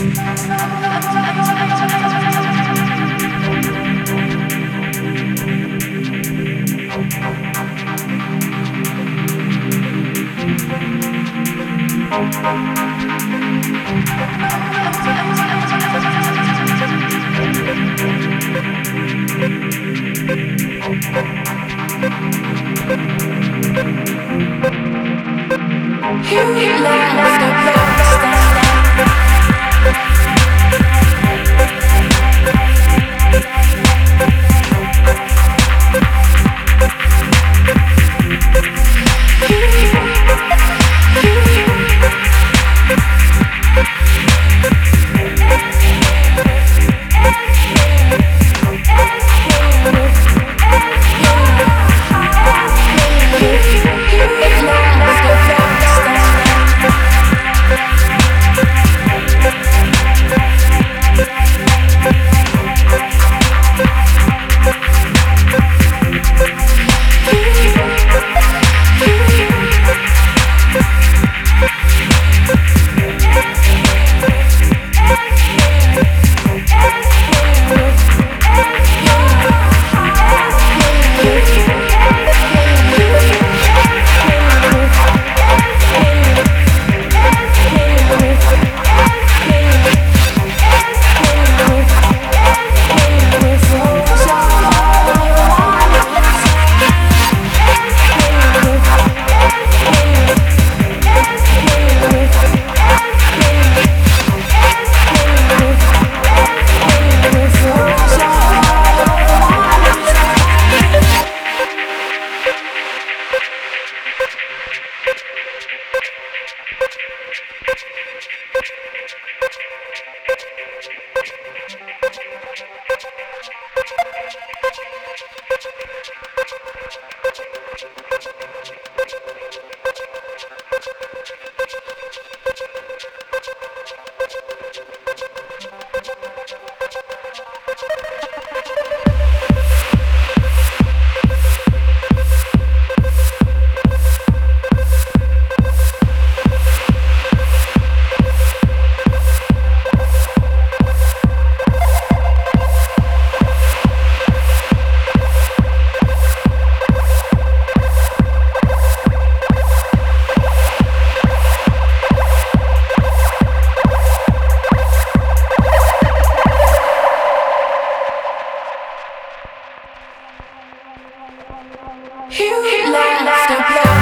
Here we. Lights to blow